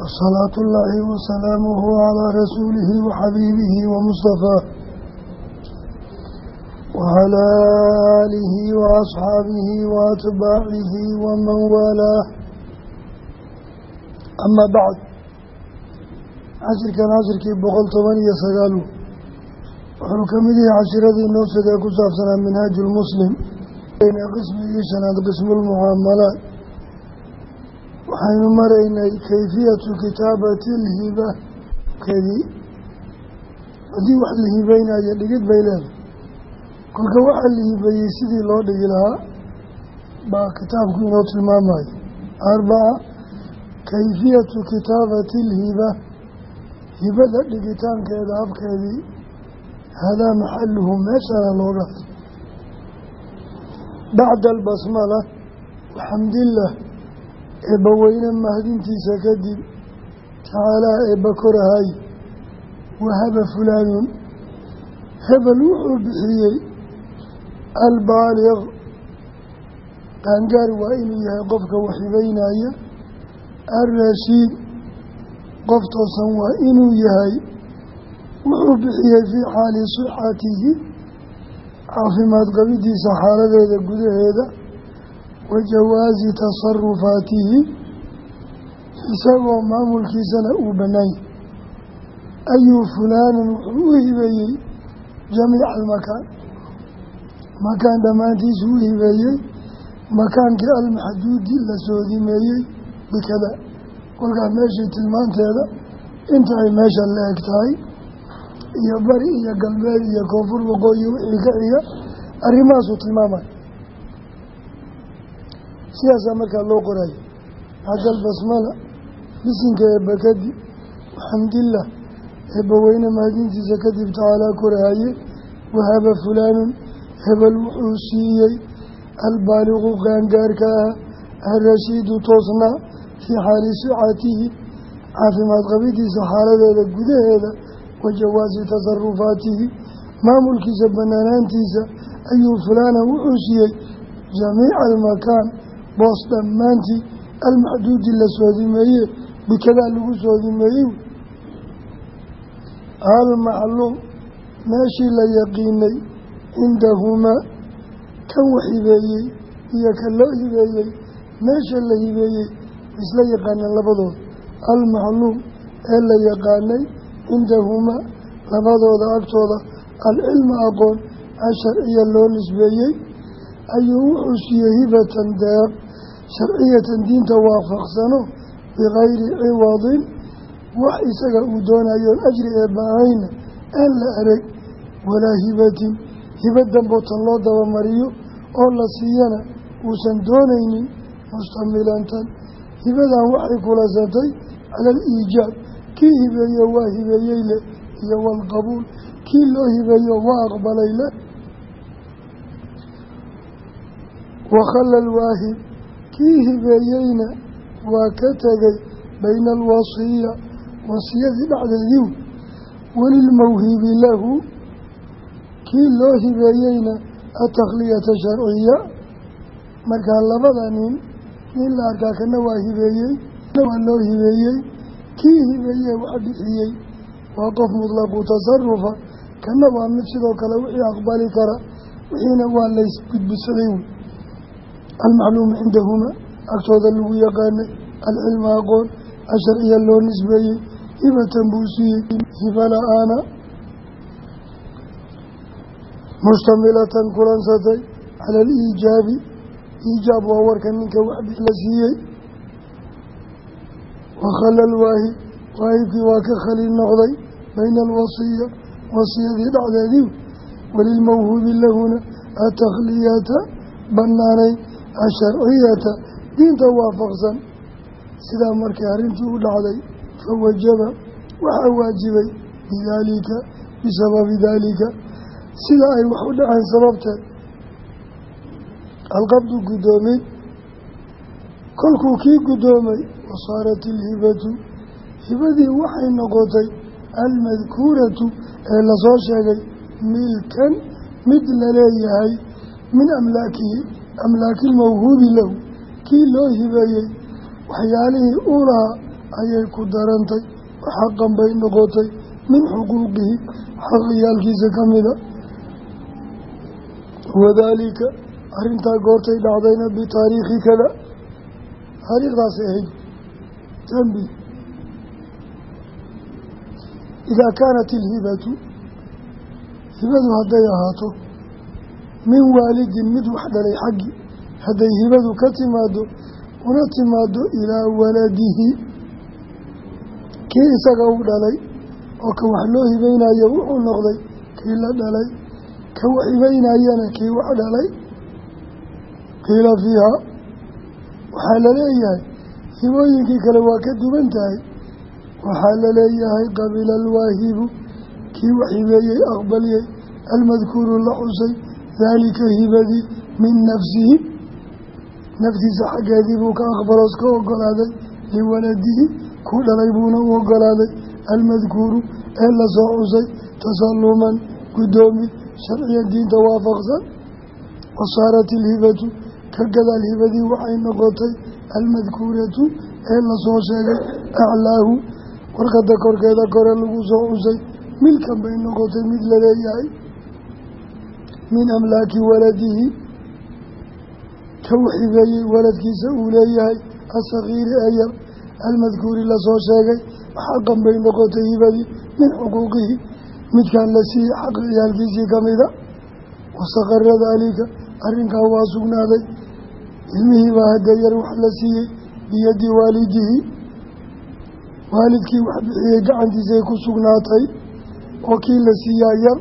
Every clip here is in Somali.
wasalaatu ullaahi wasalaamuhu calaa rasuulihi waxabiibihi wamustafaah wacalaa aalihi waasxaabihi waatbaacihi waman waalaah ama bacd cashirkan cashirkii boqol toban iyo sagaalu wuxuu ka mid yahay cashiradii noosada ee ku saabsanaa minhaaju lmuslim qismigii shanaad qismulmucaamalaat waxaynu maraynay kayfiyatu kitaabati lhiba kedii haddii wax la hibaynayo dhigid bay leedahay. Kolka waxaa la hibeeyey sidii loo dhigi lahaa baa kitaabku inoo tilmaamayo arbaca kayfiyatu kitaabati lhiba hibada dhigitaankeeda habkeedii hadaa maxaluhu meeshana looga hadlo bacda albasmala waxamdilah eebbaweyne mahdintiisa kadib tacaalaa eebba korahay wahaba fulaanun hebel wuxuu bixiyey albaaliq. Qaangaar waa inuu yahay qofka waxibeynaya alrashiid qof toosan waa inuu yahay. Wuxuu bixiyey fii xaali sixatihi caafimaad qabidiisa xaaladeeda gudaheeda wa jawaasi tasarufaatihi isagoo maamulkiisana uu bannaanyay ayuu fulaanan wuxuu u hibeeyey jamiica almakaan makaan dhammaantiisu u hibeeyey makaankii almaxduudi la soodimeeyey bikada kolkaas meeshii tilmaanteeda inta ay meesha la eg tahay iyo bari iyo galbeed iyo koonfur waqooyi wixii ka xiga arrimahaasuu tilmaamaya sidaasaa markaa loo qorayo bacda albasmala bisinka eebba kadib waxamdilah eebbaweyne mahadintiisa kadib tacaalaa korahaye wahaba fulaanun hebel wuxuu siiyey albaaliqu qaangaarka ah alrashiidu toosnaa fii xaali sicatihi caafimaad qabidiisa xaaladeeda gudaheeda wa jawaasi tasarufaatihi. Maamulkiisa banaanaantiisa ayuu fulaanan wuxuu siiyey jamiica almakaan boos dhammaantii almaxduudi la soodimeeye bikadaa lagu soodimeeyey almacluum meeshii la yaqiinay cindahumaa kan wax hibeeyey iyo kan loo hibeeyey meesha la hibeeyey isla yaqaaneen labadooda almacluum ee la yaqaanay cindahumaa labadooda agtooda alcilma aqoon asharciya loo nisbeeyey ayuu wuxuu siiyey hibatan deeq sharciyatan diinta waafaqsano bikayri ciwadin. Wax isaga uu doonayoon ajri eebba ahayna aan la arag walaa hibatin. Hiba dambootan loo dabamariyo oo la siiyana uusan doonaynin mustamilantan. Hibadan waxay kulasatay cala aliijaab kii hibeeyo waa hibeeyey leh iyo waalqabuul kii loo hibeeyo waa aqbalay leh wakhala alwaahib kii hibeeyeyna waa ka tegay bayna alwasiya wasiyadii dhexdeediiw welilmawhibi lahu kii loo hibeeyeyna atakhliyata sharciya markaa labada nin nin la arkaa kana waa hibeeyey waa loo hibeeyey kii hibeeyee wax bixiyey waa qof mutlaqu tasarufa kana waa mid sidoo kale wixii aqbali kara wixiina waa almacluumu cindahumaa agtooda lagu yaqaanay alcilma aqoon asharciya loo nisbeeyey hibatan buu siiyey hiba la'aana mustamilatan kulansatay cala aliijaabi iijaab waa warka ninka waxbi la siiyey wakhala alwaahib waahibkii waa ka khaliil noqday bayna alwasiya wasiyadii dhexdeedii walilmawhuubi lahuna atakhliyata banaanayn asharciyata diinta waafaqsan sidaa markii arrintii u dhacday fawajaba waxaa waajibay bidaalika bisababi daalika sida ay wax u dhaceen sababteed alqabdu guddoomid kolkuu kii guddoomay wasaarat ilhibatu hibadii waxay noqotay almadkuuratu ee la soo sheegay milkan mid la leeyahay min amlaakihi amlaaki lmawhuubi lahu kii loo hibeeyey waxyaalihii uu lahaa ayay ku darantay xaqan bay noqotay min xuquuqihi xaqiyaalkiisa ka mida wadaalika arrintaa goortay dhacdayna bitaariikhi kada taariikhdaasay ahayd jambi idaa kaanat ilhibatu hibadu hadday ahaato min waalidin mid wax dhalay xaggii hadday hibadu ka timaado una timaado ilaa waladihi. Kii isaga u dhalay oo ka wax loo hibaynayo wuxuu noqday kii la dhalay. Ka wax hibaynayana kii wax dhalay. Qiila fiiha waxaa la leeyahay hibooyinkii kale waa ka duwan tahay. Waxaa la leeyahay qabila alwaahibu kii wax hibeeyey aqbaliyey almadkuuru la xusay daalika hibadii min nafsihi naftiisa xaggeedii buu ka aqbaloos ka ogolaaday liwaladihi kuu dhalay buuna u ogolaaday almadkuuru ee la soo xusay tasalluman guddoomid sharciya diinta waafaqsan wasaarat ilhibatu ka gadaal hibadii waxay noqotay almadkuuratu ee la soo sheegay aclaahu warqada korkeeda kore lagu soo xusay milkan bay noqotay mid la leeyahay min amlaaki waladihi ka waxibeeyey waladkiisa uu leeyahay asakiiri ee yar almadkuuri la soo sheegay xaqan bay noqotay hibadii min xuquuqihi midkan la siiyey xaqa ciyaalkiisii ka mida wasaqara daalika arrinkaa waa sugnaaday ilmihiibaa hadda yar wax la siiyey biyadi waalidihi waalidkii wax bixiyey ku sugnaatay oo kii la siiyaa yar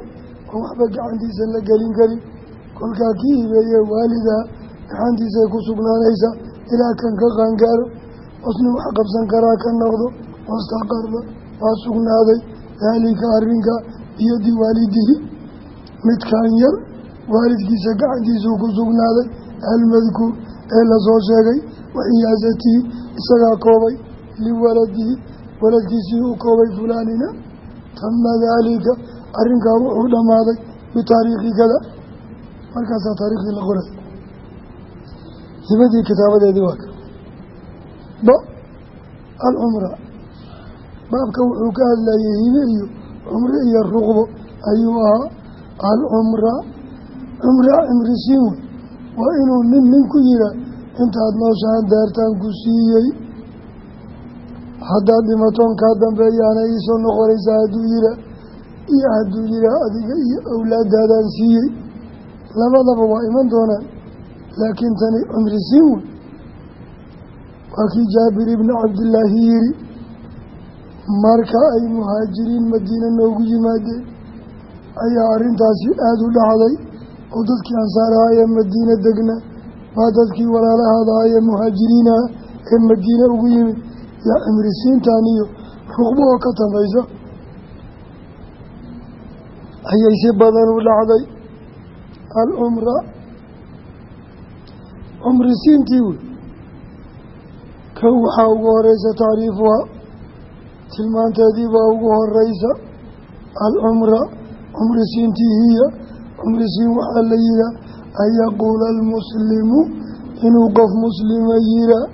oo waxba gacantiisa la gelin karin kolkaa kii hibeeye waalidaa gacantiisay ku sugnaanaysa ilaa kan ka qaangaaro. Osni wax qabsan karaa ka noqdo wastaqarda waa sugnaaday. Daalika arrinka biyadi waalidihi midkan yar waalidkiisa gacantiisuu ku sugnaaday. Almadkuur ee la soo sheegay waxiyaasatihi isagaa koobay liwaladihi waladkiisii u koobay fulaanina. Tama daalika arrinkaa wuxuu dhammaaday bitaariikhi kada markaasaa taariikhdii la qoray. Hibadii kitaabadeedii waa ka. Ba alcumra baabka wuxuu ka hadlayay hibe iyo cumre iyo ruqbo ayuu ahaa. Alcumra cumra cimrisiin wey waa inuu nin nin ku yihaa intaad nooshahan daartaan ku siiyey. Haddaad dhimatoon kaa dambeeyaana iisoo noqonaysaa hadduu yihaa iyo hadduu yihaa adiga iyo awlaadaadaan siiyey labadaba waa iman doonaan. Laakiin tani cumri siin wey waa kii jaabir ibni cabdillaahi yiri marka ay muhaajiriin madiina noogu yimaadeen ayaa arrintaasi aada u dhacday oo dadkii ansaaraha ee madiina degna waa dadkii walaalahaada ee muhaajiriinaha ee madiine ugu yimid. Yaa cimrisiintan iyo ruqbo oo ka dambaysa ayay si badan u dhacday. Alcumra cumrisiintii wey. Kow waxaa ugu horeysa tacriifuhaa tilmaanteedii baa ugu horeysa alcumra cumrisiintii hiya cumrisiin waxaa la yihaa an yaquula almuslimu inuu qof muslima yiraa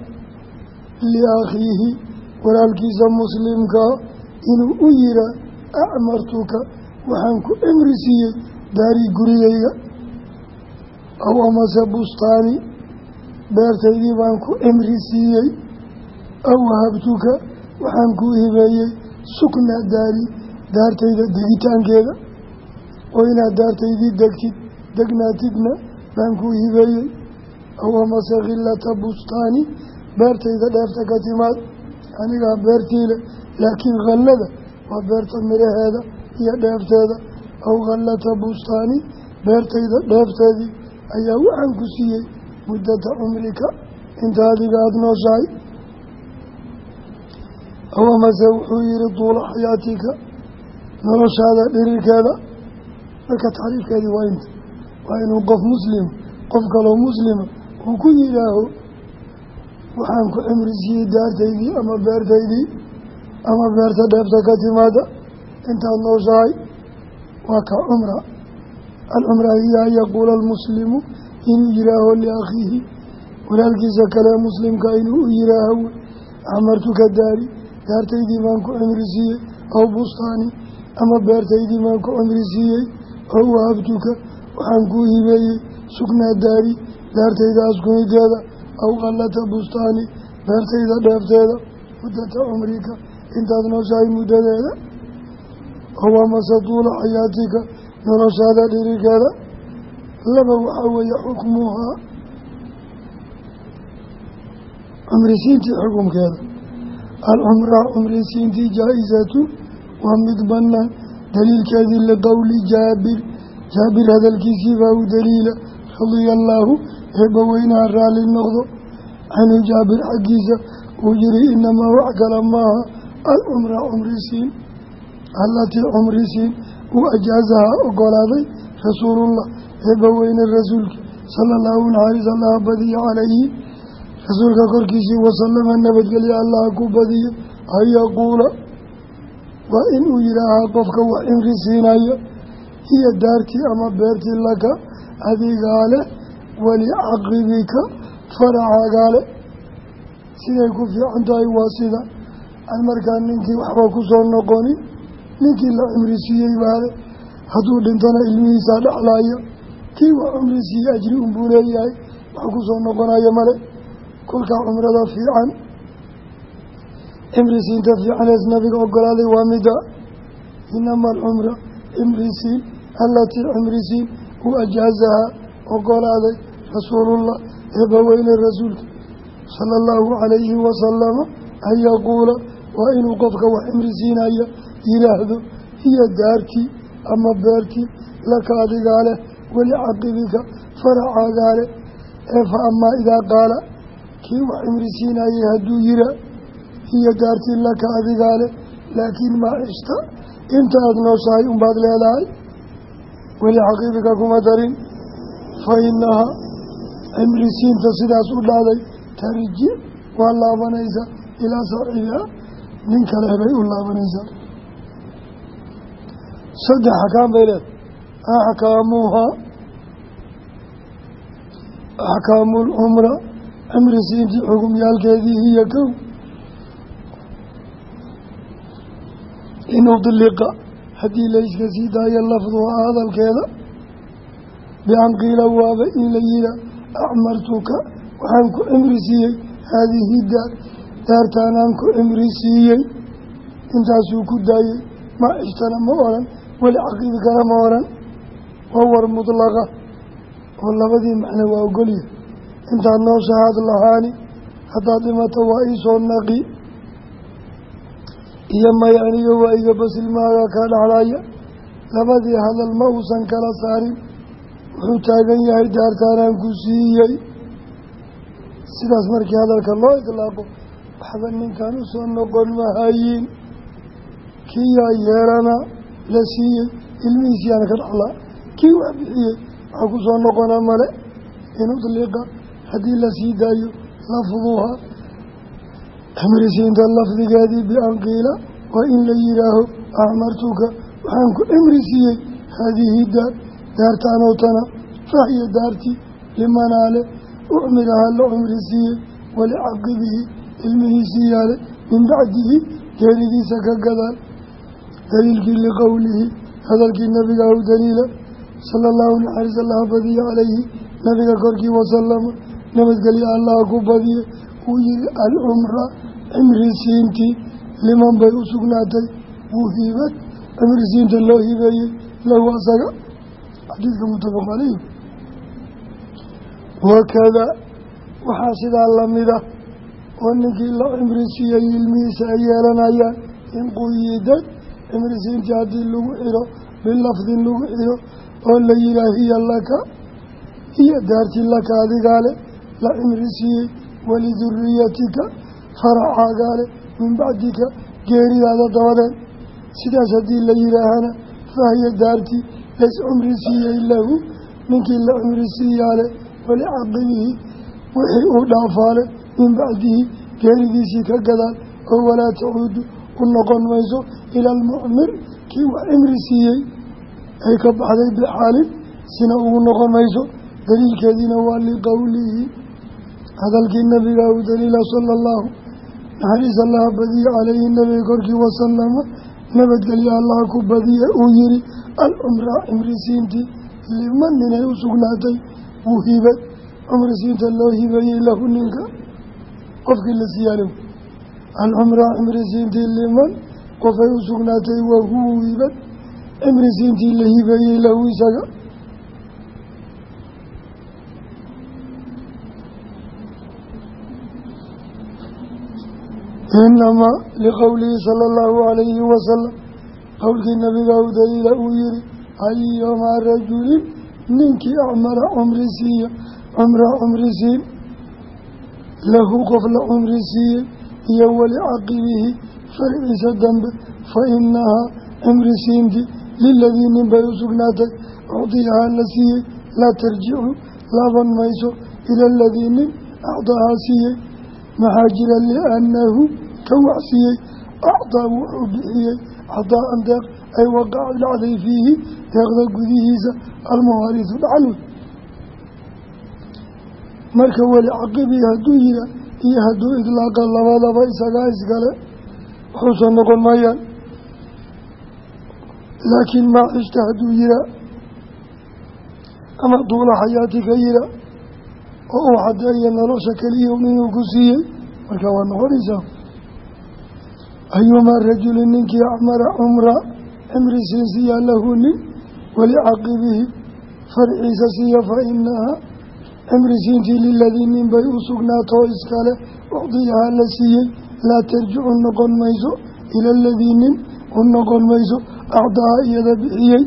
liakhiihi walaalkiisa muslimkaa inuu u yiraa acmartuka waxaan ku cimri siiyey daarii gurigayga aw amase bustaani. Beertaydii baan ku cimri siiyey aw wahabtuka waxaan kuu hibeeyey sukna daari daartayda degitaankeeda. Oo inaad daartaydii degtid degnaatidna baan kuu hibeeyey. Aw amase khilata bustaani beertayda dheefta ka timaad. Anigaa beertiile laakiin khallada waa beerta miraheeda iyo dheefteeda. Aw khallata bustaani beertayda dheefteedii ayaa waxaan ku siiyey muddata cumrika. Inta adiga aada nooshahay aw amase wuxuu yihi duula xayaatika noloshaada dhirirkeeda marka tacriifkeedii waa inta waa inuu qof muslima qof kaloo muslima uu ku yidhaaho waxaan ku cimri siiyey daartaydii ama beertaydii ama beerta dheefta ka timaada intaad nooshahay waa ka cumra. Alcumra yaquula almuslimu inuu yihaaho liakhiihi walaalkiisa kale muslimka inuu u yihaaho amartuka daari daartaydii baan ku cimri siiyey aw bustaani ama beertaydii baan ku cimri siiyey oo wahabtuka waxaan kuu hibeeyey sugnaa daari daartayda askunideeda aw qallata bustaani beertayda dheefteeda muddata cumrika intaad nooshahay muddadeeda oo amase tuula xayaatika noloshaada dhirirkeeda laba waxaa weeye xukmuhaa cumrisiintii xukumkeeda. Alcumraa cumrisiintii jaa-isatu waa mid bannaan. Daliilkeedii liqowli jaabir. Jaabir hadalkiisii baa u daliila. Radia allaahu eebba weynaha raalli noqdo. Canhu jaabir xaggiisa uu yiri inamaa wax kale maaha alcumra cumrisiin allatii cumrisiin uu ajaazaha ogolaaday rasuulullah eebba weyne rasuulki sala allahu naxariis allaha badiya calayhi rasuulka korkiisii wasalama nabadgelya allaha ku badiyo an yaquula. Waa inuu yidhaahaa qofka wax cimri siinaya iyo daartii ama beertii laka adigaa leh walicaqibika faracagaa leh siday ku fiican tahay waa sida. Markaa ninkii waxba ku soo ninkii la cimri siiyey baale hadduu dhintana ilmihiisaa dhexlaaya kii wax cumri siiyey ajri unbuu leeyahay wax ku soo noqonaya male. Kolkaa cumrada fiican cimrisiinta fiicanees nabiga ogolaaday waa mida. Inama alcumra cimrisiin allatii cimrisiin uu ajaazahaa ogolaaday rasuulullah eebbaweyne rasuulka sala allahu calayhi wasalama an yaquula waa inuu qofka wax cimrisiinaya yidhaahdo hiyo daartii ama beertii laka adigaa leh walicaqibika faracaagaa leh ee fa amaa idaa qaala kii wax cimrisiinayay hadduu yira iyo daartii laka adigaa leh laakiin maa cishta inta aada nooshahay unbaad leedahay. Weli xaqiibika kuma darin fa inahaa cimrisiinta sidaas u dhacday tarji waa laabanaysaa ilaa saaxibiha nin kale bay u laabanaysaa saddex axkaam bay leedahay. Axkaamuhaa axkaamu lcumra cimrisiintii xukumyaalkeedii hiyo kow. In udliqa haddii layska sii daayo lafduhaa hadalkeeda. Bian qiila waaba in la yihaa acmartuka waxaan ku cimri siiyey haadihi daar daartaanaan ku cimri siiyey. Intaasuu ku daayey ma cishtana ma odhan weli caqiibkana ma odhan waa war mudlaqa oo labadii macno waa ogolya intaad nooshahaad lahaani haddaad dhimato waa iisoo naqi. Iyo may aniga waa iga basilmaaga kaa dhaxlaya labadii hadal ma uusan kala saarin. Wuxuu taagan yahay daartaanaan ku siiyey. Sidaas markii hadalka loo idlaaqo waxba ninkan u soo noqon mahayiin kii yaa yeelana la siiyey ilmihiisiyaana ka dhaxlaa kii wax bixiyey waxaa ku soo noqona male in udliqa haddii la sii daayo lafduha cimrisiinta lafdigeedii bian qiila waa in la yidhaaho acmartuka waxaan ku cimri siiyey haadihi daar daartaanootana fahya daartii limanaale ucmiraha la cumri siiyey walicaqibihi ilmihiisii yaale min bacdihi geeridiisa ka gadaal daliilkii liqowlihi hadalkii nabiga aw daliila sala allahu naxariis allaha badiya calayhi nabiga korkii wasalama nabadgelya allaha ku badiye uu yihi alcumra cimrisiintii liman bay u sugnaatay wuhibad cimrisiinta loo hibeeyey lahu asaga xadiidka muttafaq caleyh wakada waxaa sidaa lamida oo ninkii la cimri siiyey ilmihiisa ay yeelanayaan in cimrisiintii haddii lagu xiro bilafdin lagu xiro oo la yihaah hiya laka hiyo daartii laka adigaa leh la cimri siiyey waliduriyatika faracaagaa leh min bacdika geeridaada dabadeed. Sidaas haddii la yihaahana fahiya daartii lays cumri siiyey lahu ninkii la cumri siiyaale walicaqibihi wixii uu dhaafaale min bacdihi geeridiisii ka gadaal oo walaa tacuudu u noqon mayso ila almucmir kii wax cimri siiyey ay ka baxday bixaalin sina ugu noqon mayso. Daliilkeediina waa liqowlihi hadalkii nabiga u daliila sala allahu naxariis allaha badiye calayhi nabiga korkii wasalama nabadgelyo allaha ku badiye uu yihi alcumraa cimrisiintii liman ninay u sugnaatay? Wuu hibay. Cumrisiinta loo hibeeyey lahu ninka. Qofkii la alcumraa cimrisiintii liman qofay u sugnaatay wahuwa hibad cimrisiintii la hibeeyey lahu isaga inamaa liqowlihi sala allahu calayhi wasalam qowlkii nabiga u daliila uu yihi ayumaa rajulin ninkii acmara cumri siiya cumra cumri siin lahu qof la cumri iyo weli caqibihi farciisa dambe fa inahaa cimri siintii liladii nin bay u sugnaatay. Ucdiyahaa la siiyey laa tarjicu laaban mayso ila aladii nin acdahaa siiyey. Maxaa jira liannahu ka waxsiiyey acdaa wuxuu bixiyey. Cadaaan deeq ay waqaca dhacday fiihi deeqda gudihiisa almuwaarisu dhacalwey marka weli hadduu yihaa iyo hadduu idlaaqa labadaba isagaa iskale waxuusan noqon maayaan. Laakiin maa cishta hadduu yihaa ama duula xayaati ka yihaa oo uu xadeeya nolosha keliya inuu ku siiyey marka waa noqonaysaa. Ayumaa rajulin ninkii acmara cumra cimri siinsiyaa lahu nin walicaqibihi farciisa siiya fa inahaa cimri siintii liladii nin bay u sugnaatoo iskale ucdiyahaa la siiyey laa tarjicu noqon mayso ila aladii nin u noqon mayso acdaha iyada bixiyey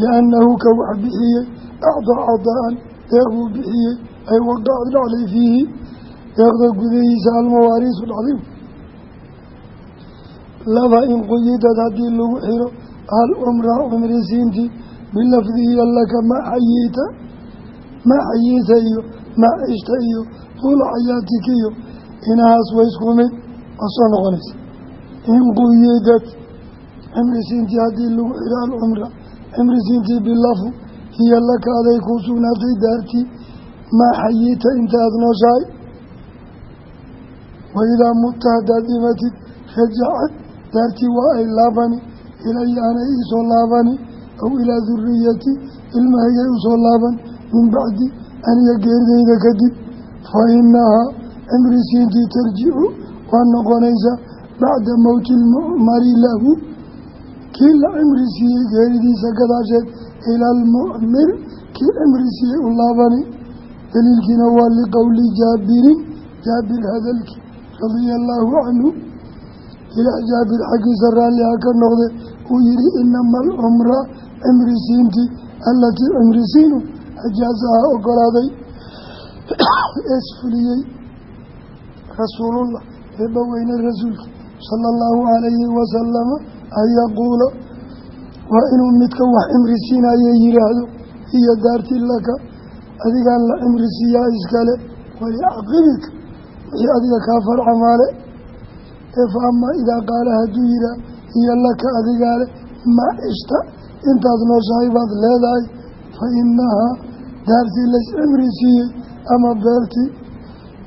liannahu ka wax bixiyey acdaa cadaan deeq buu bixiyey ay waqacad dhacday fiihi deeqda gudahiisa almawaariisu dhacday laba in quyidad haddii lagu xiro alcumra cumrisiintii bilafdihi laka ma ma xayiita iyo ma cishta iyo tuula xayaatika iyo inahaas way isku mid waa soo noqonaysa. In quyidad cimrisiintii haddii lagu xiro alcumra cimrisiintii bilafu hiya laka aday kuu sugnaatay daartii maa xayiita intaad nooshahay. Waidaa mutta haddaad dhimatid rajacad daartii waa ay laabani ilaya anay iisoo laabani aw ilaa duriyati ilmahaygay u soo laaban min bacdi aniga geeridayda kadib fa inahaa cimri siintii tarjicu waa noqonaysaa bacda mowti lmucmari lahu kii la cimri siiyey geeridiisa gadaasheed ila almucmir kii cimri siiyey u laabani daliilkiina waa liqowli jaabirin jaabir hadalkii radia allaahu canhu ilaah jaabir xaggiisa raalliha ka noqde uu yihi inama alcumra cimri siintii allatii cimri siinu ajaasaha ogolaaday ees fuliyey. Rasuulullah eebba weyne rasuulki sala allahu calayhi wasalama an yaquula waa inuu midka wax cimri siinaye yidhaahdo hiyo daartii laka adigaan la cimri siiyaa iskale walicaqibika wixii adiga kaa farcamaale. Ee fa amaa idaa qaala hadduu yihaa hiyo laka adigaale ma cishta intaad nooshahay baad leedahay fa inahaa daartii lays cimri siiyey ama beertii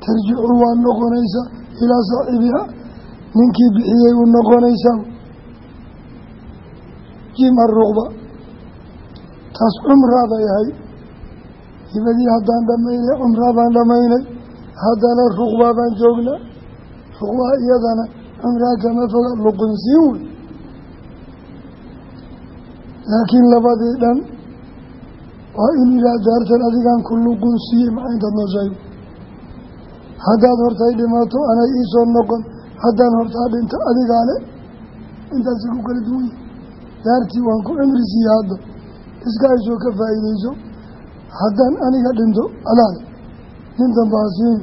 tarjicu waa noqonaysaa ilaa saaxibiha ninkii bixiyey u noqonaysaa jim aruqba taas cumraa bay ahay hibadii haddaan dhamaynay cumraa baan dhamaynay. Haddana ruqbaa baan joognaa ruqbaa iyadana cumraa kama foga luqunsiin wey laakiin labadii dhan waa in ilaa daartan adigaan ku luqunsiiyey maxaa intaad noo haddaad hortay dhimato anay iisoo noqon. Haddaan hortaa dhinto adigaa le intaasi ku kala duwan yahi daartii waan ku cimri siiye hadda iska aysoo ka faa'iideyso haddaan aniga dhinto adaale nin damba ha siin.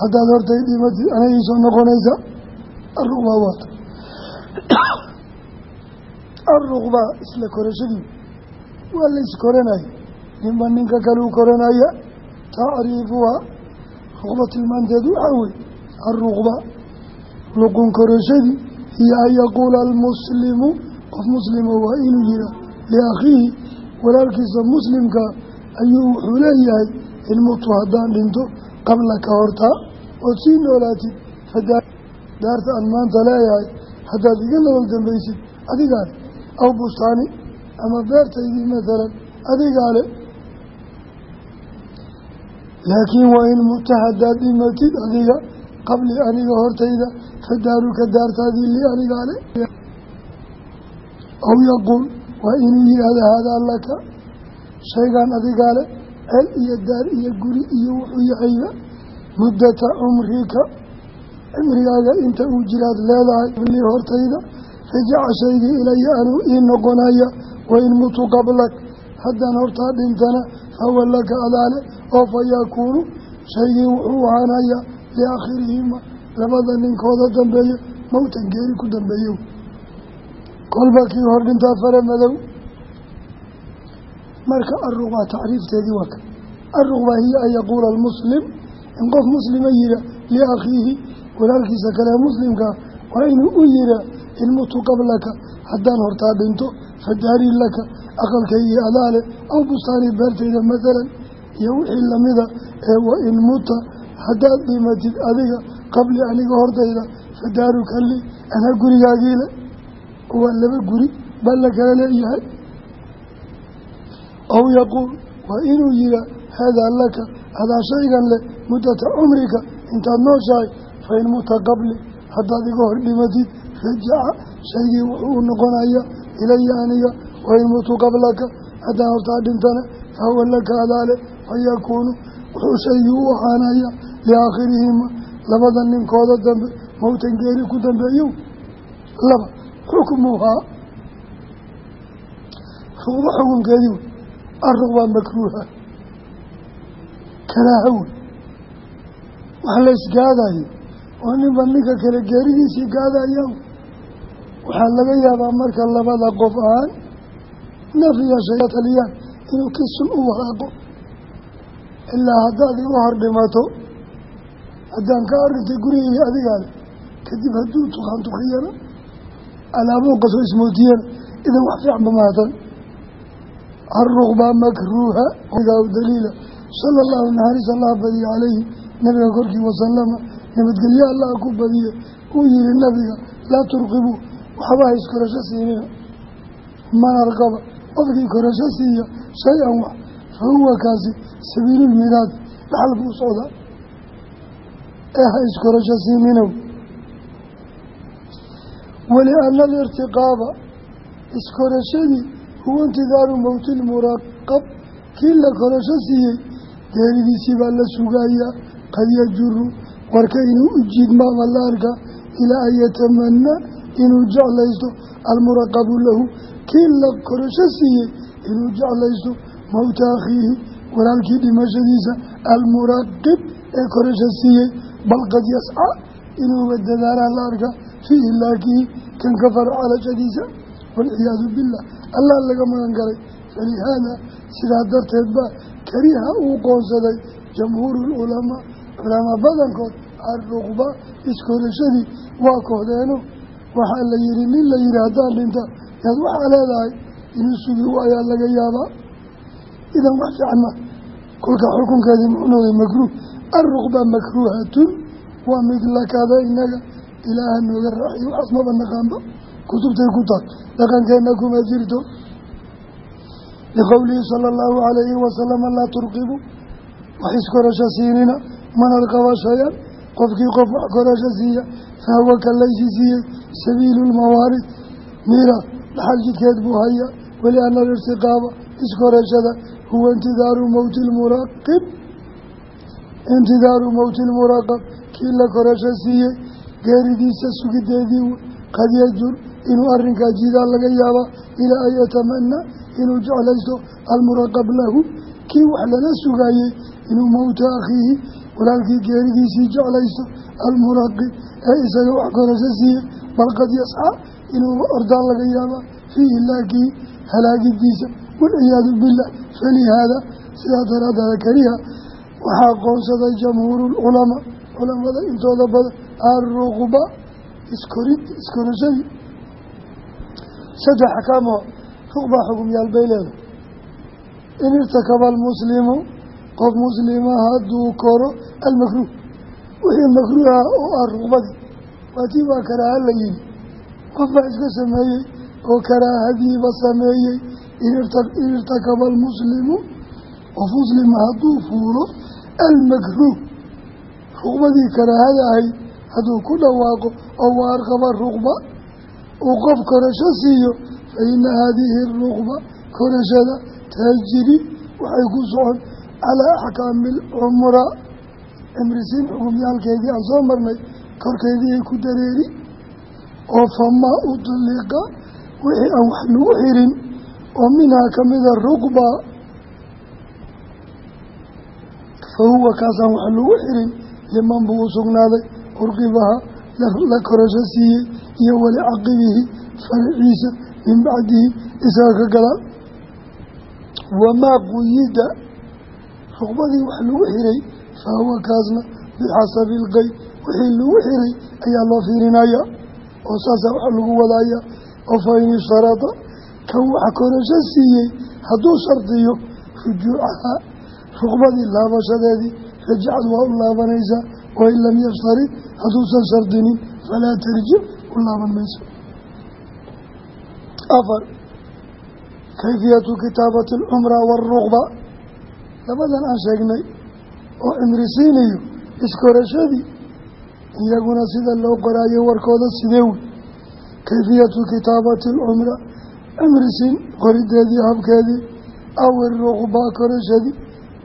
Haddaad hortay dhimatid anay iisoo noqonaysa aruqbaa waata aruqbaa isla korashadii. Waa la iskoranaya ninba ninka kaleu koranaya tacriifuhaa ruqba tilmaanteed waxaa wey aruqba luqun korashadii hiyo an yaquula almuslimu qof muslima waa inuu yihaa liakhiihi walaalkiisa muslimka ayuu wuxuu leeyahay in mutu haddaan dhinto qabla ka hortaa ood sii noolaatid daarta aan maanta leeyahay haddaad iga nolol dambaysid adigaa le aw bustaani ama beertaydii maalan adigaa laakiin waa in muta haddaad dhimatid adiga qabli aniga hortayda fa daaruka daartaadii li anigaa le aw yaquul waa inuu yihahda haadaa laka shaygaan adigaa le ceel iyo daar iyo guri iyo wuxuu yahayba muddata cumrika. Cimrigaaga inta uu jiraad leedahay li hortayda rajaca shaygii ilaya anuu ii noqonaya wain mutu qablak. Haddaan hortaa dhintana fahuwa laka adaale oo fa yakuunu shaygii wuxuu ahaanaya liaakhirihima labada ninkooda dambeeye mowtan geeri ku dambeeyo. Kolba kii hor dhintaa fara madow. Marka aruqbaa tacriifteedii waa ka. Aruqbaa hiya an yaquula almuslim in qof muslima yira liakhiihi walaalkiisa kale muslimkaa waa inuu u yiraa in mutu qablaka haddaan hortaa dhinto fadaarii laka aqalkaygii adaale aw bustaani beertayda maalan iyo wixii lamida ee wa in muta haddaad dhimatid adiga qabli aniga hortayda fadaaruka li anaa gurigaagiile waa laba guri baa la leeyahay. Aw yaquul waa inuu yihaa haadaa laka adaa shaygan leh muddata cumrika intaad nooshahay fa in muta qabli haddaad iga hor dhimatid rajaca shaygii wuxuu u noqonaya ilaya aniga wain mutu qablaka haddaan hortaa dhintana fahuwa laka adaale fayakuunu wuxuu shaygii u ahaanaya liaakhirihima labada ninkooda dambe mowtan geeri ku dambeeyow laba xukmuhaa ruqba xukunkeedii wey aruqba makruuha karaaha wey wax la isgaadayo oo ninba ninka kale geeridiisii gaadaya waxaa laga yaabaa marka labada qof ahaan nafiya shay taliyaan inuu kisun u waraaqo ilaa haddaad igu hor dhimato haddaan ka arintay gurigii adigaale kadib hadduu tukaan tukiyana alaabuun qaso ismootiyana idan wax fiican bamahatan aruqba makruuha daliila sala allahu naxariis allah badiye calayhi nabiga korkii wasalama nabadgelyo allah ku badiye uu yihi nabiga laa turqibuu waxba ha iskorasho siinina man arqaba qofkii korasho siiya shay-an wax fa huwa kaasi sabiilulmidaad dhaxal buu socdaa ee ha iskorasho siininow waliana alirtiqaaba iskorashadii huwa intidaaru mowti lmuraqab kii la korasho siiyey geeridiisii baa la sugayaa qad yajuru warka inuu u jiidmaama la arkaa ilaa an yatamanaa inuu jeclaysto almuraqabu lahu kii la korasho siiyey inuu jeclaysto mowta akhiihi walaalkii dhimashadiisa almuraqib ee korasho siiyey bal qad yascaa inuuba dadaalaa la arkaa fii ilaakihi kan ka faro calashadiisa waalciyaadu billah allah laga magan galay. Falihaada sidaa darteed baa kariha uu qoonsaday jamhuuru lculamaa culamaa badankood alruqba iskorashadii waa kohdeeno waxaa la yihi nin la yihi haddaan dhinta yaad waxaa leedahay inuu sugi waayaa laga yaabaa idan wax fiican ma kolka xukunkeedii muxuu noqday makruuh alruqba makruuhatun waa mid lakada inaga ilaaha nooga raaxiyo waxaas maba naqaanba kutubtay ku taal dhaqankeenna kuma jirto liqowlihi sala allahu calayhi wasalama laa turqibu wax iskorasho siinina manad qaba shay-an qofkii qof wax korasho siiya fahuwa ka laysi siiyey sabiilu lmawaarid miiraad dhaxal jidkeed buu hayaa waliana alirtiqaaba iskorashada huwa intidaaru mowti lmuraqib intidaaru mowti lmuraqab kii la korasho siiyey geeridiisa sugideedii qad yajur inuu arrinkaa jidaa laga yaabaa ilaa an yatamanaa inuu jeclaysto almuraqab lahu kii wax lala sugaayey inuu mowta akhiihi walaalkii geeridiisii jeclaysto almuraqib ee isaga wax korasho siiyey bal qad yascaa inuu ordaan laga yaabaa fii ilaakii halaagidiisa walciyaadu bilah falihaada sidaa daraaddeeda kariha waxaa qoonsaday jamhuuru lculamaa culamada intooda badan alruqba iskorid iskorashadii saddex axkaamoo ruqba xugumyaal bay leedahay in irtakaba almuslimu qof muslima hadduu koro almakruuh wixii makruuha oo ah ruqbadii waatii waa karaaha la yihi qofbaa iska sameeyey oo karaahadiiba sameeyey in irtakaba almuslimu qof muslima hadduu fuulo almakruuh ruqbadii karaahada ahayd hadduu ku dhawaaqo oo waarqaba ruqba uu qof korasho siiyo fa ina haadihi ruqba korashada taajiri waxay ku socon calaa axkaami alcumra cimrisiin xukumyaalkeedii aan soo marnay korkeedii ay ku dareeri oo famaa utliqa wixii aan wax lagu xirin oo minhaa ka mida ruqba fa huwa kaasaan wax lagu xirin liman buu u sugnaaday urqibaha la korasho siiyey iyo walicaqibihi farciisa min bacdihi isaga ka gadaal wamaa quyida ruqbadii wax lagu xiray fa huwa kaasna bixasabi ilqey wixii lagu xiray ayaa loo fiirinaya oo saasaa wax lagu wadaya oo kan wax korasho siiyey hadduu shardiyo rujuucaha ruqbadii laabashadeedii rajacad waa u laabanaysaa wain lam yashtarid hadduusan shardinin falaa tarjic u laaban mayso afar kayfiyatu kitaabati alcumra waaruqba labadan aan sheegnay oo cimrisiinayo iskorashadii iyaguna sida loo qoraayo warkooda sidee wey kayfiyatu kitaabati alcumra cimrisiin qorideedii habkeedii aw iruqba korashadii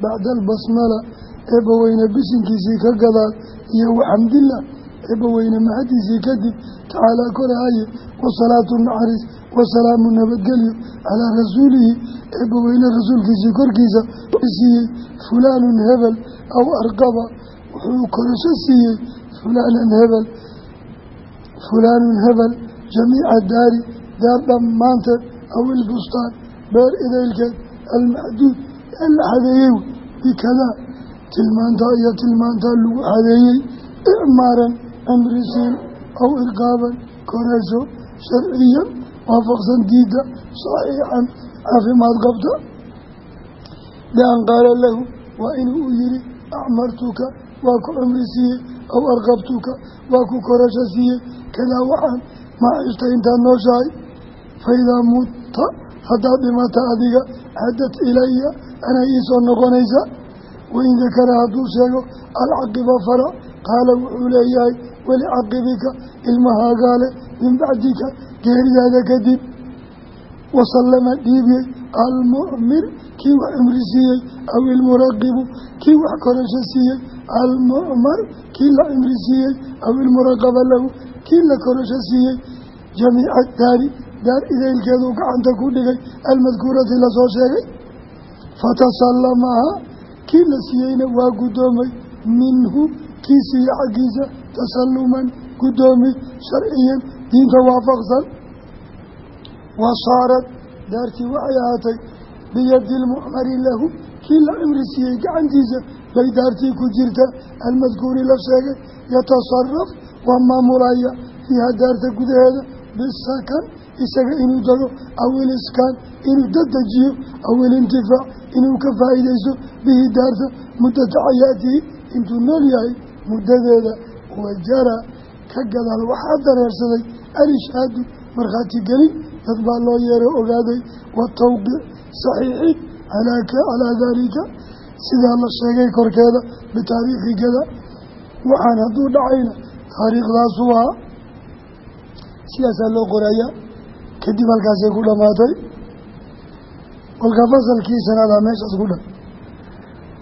bacda albasmala eebbaweyne bisinkiisii ka gadaal iyo waxamdillah eebbaweyne mahadiisii kadib tacaalaa korahaye wasalaatu naxariis wasalaamu nabadgelyo calaa rasuulihi eebbaweyne rasuulkiisii korkiisa siiyey fulaanun hebel aw arqaba wuxuu korasho siiyey fulaanan hebel fulaanun hebel jamiica daari daar dhammaanteed aw ilbustaan beer idaylkeed almacduud ee la xadeeyey bikadaa tilmaantaa iyo tilmaantaa lagu xadeeyey icmaaran cimrisiin aw irqaaban korasho sharciyan waafaqsan diidda saxiixan caafimaad qabta bian qaala lahu waa inuu u yihi acmartuka waa ku cumri siiyey aw arqabtuka waa ku korasho siiyey kadaa waxaan maacishta intaad nooshahay faidaa mutta haddaad dhimata adiga cadad ilaya anay iisoo noqonaysa wain dakara hadduu sheego alcaqiba farac qaala wuxuu leeyahay walicaqibika ilmahaagaale min bacdika geeridaada kadib wasallama dhiibiyey almucmir kii wax cimri siiyey aw ilmuraqibu kii wax korasho siiyey almucmar kii la cimri siiyey aw ilmuraqaba lahu kii la korasho siiyey jamiica daari daar idaylkeeduu gacanta ku dhigay almadkuurati la soo sheegay? Fatasallamahaa kii la siiyeyna waa guddoomay. Minhu kii siiye xaggiisa tasalluman guddoomi sharciyan diinta waafaqsan. Wa saarad daartii waxay ahaatay biyadi lmucmari lahu. Kii la cimri siiyey gacantiisa bay daartii ku jirta. Almadkuuri la sheegay yatasaraf waa maamulaya fiiha daarta gudaheeda bisakan isaga inuu dego aw iliskaan inuu dadejiyo aw ilintifaac inuu ka faa'iidaysto bihi daarta muddata xayaatihi intuu nool yahay muddadeeda wajara ka gadaal waxaa dareersaday alishaadu markhaati gelin dad baa loo yeero ogaaday watawqiic saxiixin calaa daalika sidaa la sheegay korkeeda bitaariikhi kada waxaan hadduu dhacayna taariikhdaasu ahaa sidaasaa loo qorayaa kadib halkaasay ku dhammaatay. Kolka fasalkii sanaadaa meeshaas ku dhan.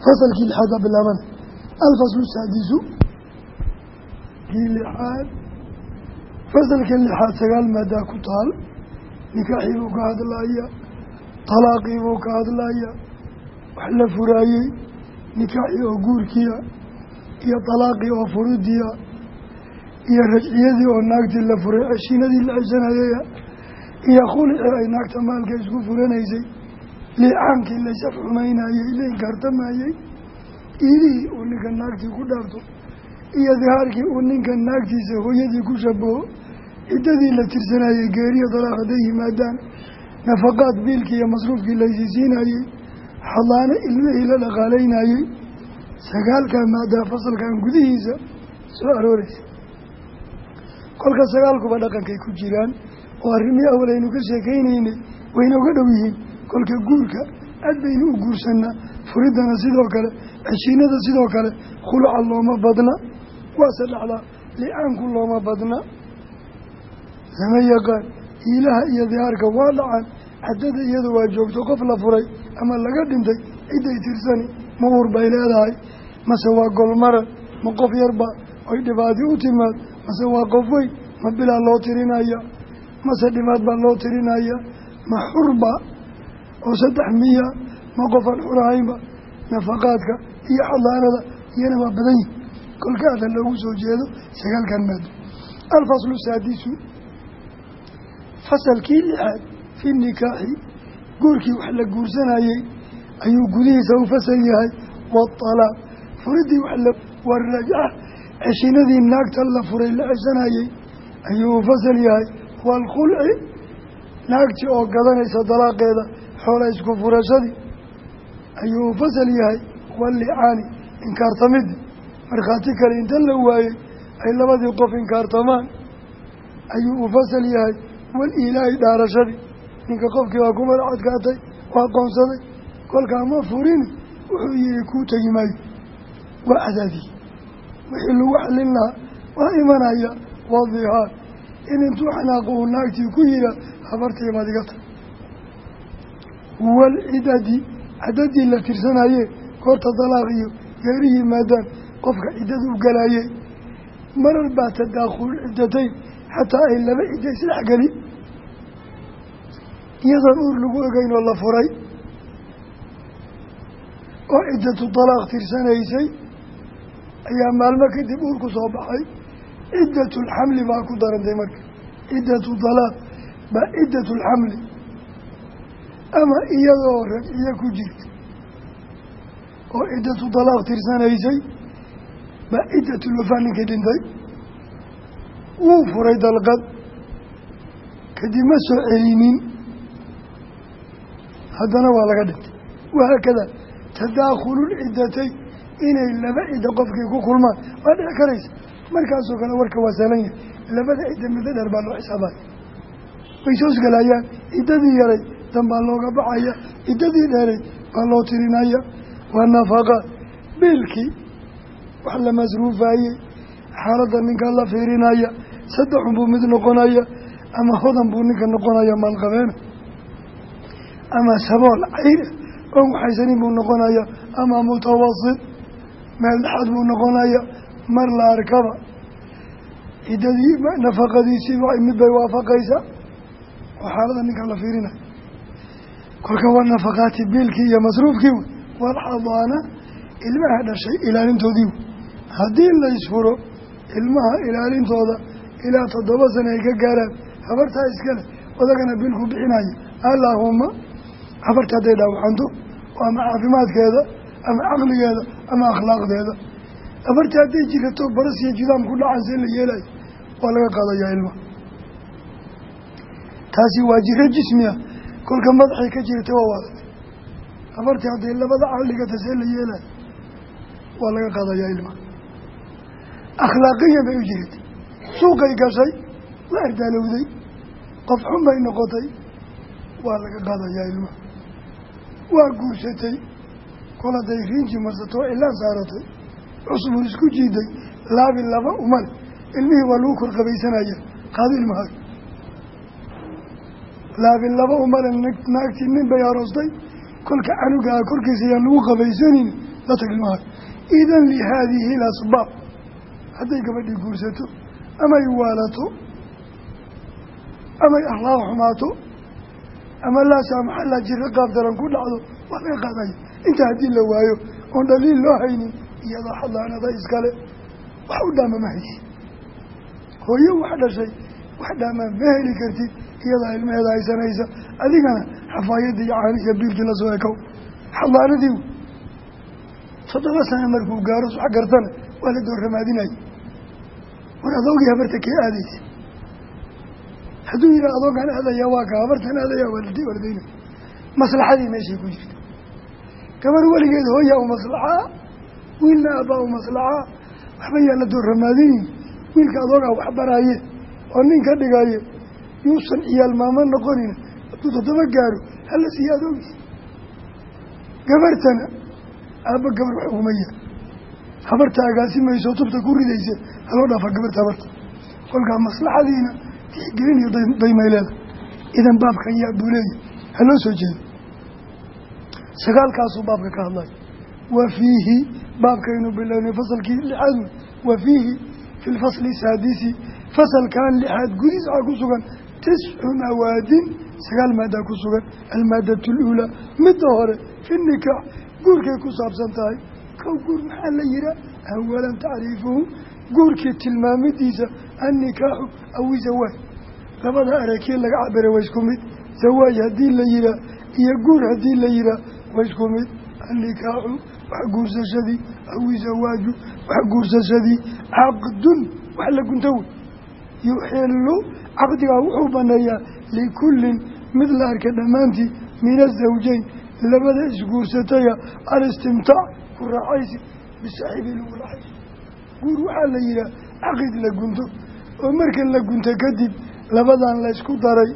Fasalkii lixaada bilaabana alfaslu saadisu kii lixaad. Fasalka lixaad sagaal maadaa ku taal. Nikaaxii buu ka hadlaya talaaqii buu ka hadlaya wax la furaayey. Nikaaxii oo guurkiia iyo talaaqii oo furidiia iyo rajciyadii oo naagtii la furay. Ceshinadii la ceshanayaya iyo khulicii ay naagta maalka isku furanaysay liicaankii laysaf xumaynayey la inkaartamayey iilihii uu ninka naagtii ku dhaarto iyo dihaarkii uu ninka naagtiisa hooyadii ku shabaho ciddadii la tirsanayey geeriyo dalaaq hadday yimaadaan nafaqaad biilkii iyo masruufkii laysiisiinayey xadaano ilmihii la dhaqaalaynayey sagaalkaa maadaa fasalkan gudihiisa soo arooreysa kolka sagaalkuba dhaqankay ku jiraan oo arrimii awal aynu ka sheekaynaynay wayna uga dhow yihiin. Kolka guurka aad baynu u guursanaa furiddana sidoo kale ceshiinada sidoo kale khuluca looma badna waase dhacdaa li-aanku looma badna. Lama yaqaan hiilaha iyo dihaarka waa dhacan caddada iyadu waa joogto qof la furay ama laga dhintay cidday tirsani ma uur bay leedahay. Mase waa golmaran ma qof yarba oy dhibaati u timaad mase waa qof weyn ma bilaa loo tirinaya mase dhimaad baa loo tirinaya ma xurba oo saddex miya ma qofaan xurahaynba nafaqaadka iyo xadaanada iyana waa badan yihi kolka ada loogu soo jeedo sagaalkan maado alfaslu saadisu fasalkii lixaad fi nikaaxi guurkii wax la guursanayey ayuu gudihiisa u fasal yahay waalaaq furidii waraja ceshinadii naagta la furay la ceshanayey ayuu u fasal yahay waalkhulci naagtii oo gadanaysa dalaaqeeda xoola isku furashadii ayuu u fasal yahay wallicaani inkaartamidii markhaati kale inta la waayey ay labadii qof inkaartamaan ayuu u fasal yahay wal ilaahi dhaarashadii. Ninka qofkii waa ku madax adkaatay waa qoonsaday kolkaa ma furini wuxuu yihi kuu tegi maayo. Waa cadaadii. Wixii lagu xallin lahaa waa imanaya waa dihaar in intuu xanaaqo uu naagtii ku maad iga tag walcidadi cadadii la tirsanaye goorta dalaaq iyo geeri yimaadaan qofka ciddada u galaayey marar baa tadaakhul ciddatayn xataa ay laba cidda isdhexgeli iyadoon uur lagu ogeyn oo la furay oo ciddatu dalaaq tirsanaysay ayaa maalmo kadib uur ku soo baxay ciddatulxamli baa ku darantay marka. Ciddatu dalaaq baa ciddatulxamli ama iyadoo ragciyo ku jirta oo ciddatu dalaaq tirsanaysay baa ciddatulwafaa ninkii dhintay. Wuu furay dalqad kadib ma soo celinin. Haddana waa laga dhintay. Wahaakada tadaakhululciddatayn inay laba cidda qofkii ku kulmaan. Waa dhici karaysa markaasoo kale warka waa sahlan yahay. Labada cidda muddo dheer baa loo xisaabaya way soosgalayaan ciddadii yaray dan baa looga baxaya ciddadii dheeray baa loo tirinaya waa nafaqaad biilkii wax la masruufaayey xaaladda ninkaa la fiirinaya saddexun buu mid noqonaya ama hodan buu ninka noqonaya maalqabeena ama sabool cayra oon waxaysanin buu noqonaya ama mutawasit meel dhexaad buu noqonaya mar la arkaba. Ciddadii nafaqadiisiiba mid bay waafaqaysa oo xaalada ninkaa la fiirinaya kolka waa nafaqaati biilkii iyo masruufkii wey. Walxadaana ilmaha dhashay ilaalintoodii wey haddii la isfuro ilmaha ilaalintooda ilaa toddoba sana ay ka gaaraan habartaa iskale odagana biilku bixinaya allaahuma habarta hadday dhaawacanto ama caafimaadkeeda ama caqligeeda ama akhlaaqdeeda habarta hadday jirato baras iyo judaam ku dhacan see la yeelayo waa laga qaadayaa ilmaha taasi waa jiro jismi ah kolka madaxay ka jirta waa waadatay habartii hadday labada caqligata see la yeelayo waa laga qaadayaa ilmaha akhlaaqiyan bay u jiratay suuqay gashay waa ardaalowday qof xun bay noqotay waa laga qaadayaa ilmaha waa guursatay kol hadday riinji marsato oo saaratay cusbun isku jiiday laabi laba umale ilmihii waa lagu kor qabaysanaya qaado ilmahaag laabi laba umale naagtii nin bay aroostay kolka canugaa korkiisa yaan lagu qabaysanin la tag ilmahaag idan lihaadihi lasbaab. Hadday gabadhii guursato amay waalato amay akhlaaq xumaato ama laa saamaxalaa jiro qaab daran ku dhacdo waa laga qaadaya. Intaa haddii la waayo oon dhaliil loo haynin iyadoo xadaanada iskale wax u dhaama ma haysi. Hooyo wax dhashay wax dhaamaa ma heli kartid iyadaa ilmaheeda haysanaysa. Adigana xafaayadii iyo caani iyo biilkii la soo ekow. Xadaanadii toddoba sana markuu gaaro wax gartana waa la doorramaadinaya war adoogii habarta kee aadaysa? Hadduu yihaa adoogaan aadaya waa ka habartan aadaya waladayna maslaxadii meeshay ku jirta gabar weligeed hooyaa u maslaxaa wiilna aabbaa u maslaxaa waxba yaa la doorramaadinin wiilka adoogaa waxbaraaye oo nin ka dhigaye yuusan ciyaal maamo noqonin hadduu toddoba gaaro hala siiya adoogiis gabartana aabba gabar wax uguma yahay habarta agaasimayso tubta ku ridaysa haloo dhaafa gabarta habarta. Kolkaa maslaxadiina tixgelin iyo daymayleeda idan baabkan yaa buu leeyahy haloo soo jeedo. Sagaalkaasuu baabka ka hadlay wa fiihi baabkaynu bilownay fasalkii lixaad wey wa fiihi fi lfasli saadisi. Fasalkan lixaad gudiis waxaa ku sugan tiscu mawaadin sagaal maadaa ku sugan. Almaadatu luulaa midda hore fi nikaax. Guurkay ku saabsan tahay kow guur maxaa la yihaa awalan tacriifuhu guurkii tilmaamidiisa annikaaxu awi zawaaj labada arakii laga cabira waa isku mid. Zawaaj haddii la yihaa iyo guur haddii la yihaa waa isku mid. Annikaaxu wax guursashadii awi zawaaju wax guursashadii caqdun wax la gunta wey yuxilu caqdigaa wuxuu baneeyaa likullin mid la arka dhammaantii min azawjeyn labada isguursataya alistimtaac ku raaxaysi bisaaxiibi lagu raaxayso guur waxaa la yidhaha caqid la gunto. Oo marka la gunta kadib labadan la ysku daray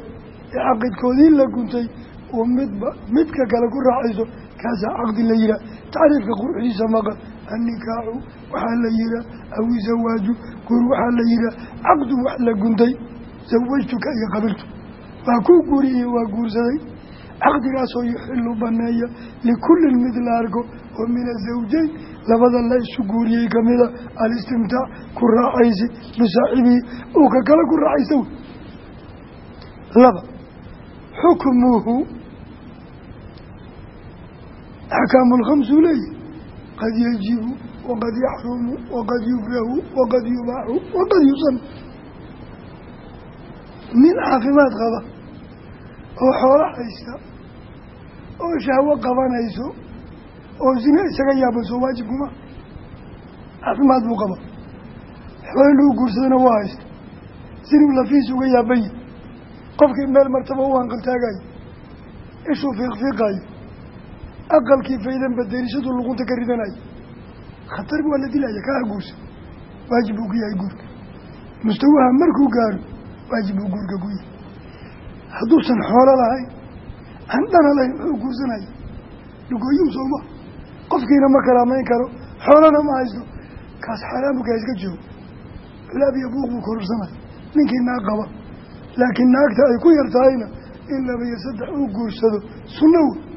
ee caqidkoodii la guntay oo midba midka kale ku raaxayso kaasaa caqdi la yihaha tacriifka quruxdiisa maqan annikaaxu waxaa la yihaha awi zawaaju guur waxaa la yihaha caqdu wax la guntay zawajtuka iyo qabiltu waa kuu guuriyey waa guursaday. Caqdigaasoo yuxilu baneeya likullin mid la arko oo min azawjeyn labada la isu guuriyey kamida alistimtaac ku raaxaysi bisaaxibihi uu ka kale ku raaxaysa wey laba xukmuhu axkaamu lkhamsuu leeyahy qad yajibu waqad yaxrumu waqad yukrahu waqad yubaaxu waqad yusan nin caafimaad qaba oo xoolo haysta oo shahwo qabanayso oo zine isaga yaabayso waajibkuma caafimaad buu qaba xoolo lagu guursadana waa haysta zinigu lafihiisa uga yaabanya qofkii meel martaba u hanqaltaagayo ishuu fiiqfiiqaayo aqalkii faydan baderishaduu luqunta ka ridanayo khatar waa la dilaya kaa guursa waajib buu ku yahay guurka mustawaha markuu gaaro waajib buu guurka ku yahay hadduusan xoolo lahayn aan dhana lahayn muxuu guursanaya lugooyuu sooma qofkiina ma kalaamayn karo xoolana ma haysto kaas xaaraamukaa iska joogo culaab iyo buuq buu kororsanaya ninkii naag qaba laakiin naagta ay ku yar tahayna in laba iyo saddex uu guursado sunno wey